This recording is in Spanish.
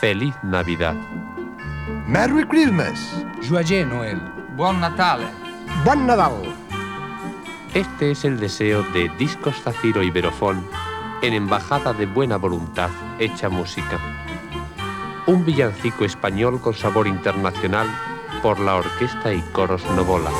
Feliz Navidad. Merry Christmas. Joyeux Noël. Buon Natale. Buen Nadal. Este es el deseo de Discos Zafiro Iberofón en Embajada de Buena Voluntad hecha música. Un villancico español con sabor internacional por la orquesta y coros Novola.